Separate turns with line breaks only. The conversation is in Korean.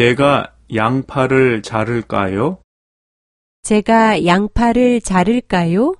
제가 양파를 자를까요?
제가 양파를 자를까요?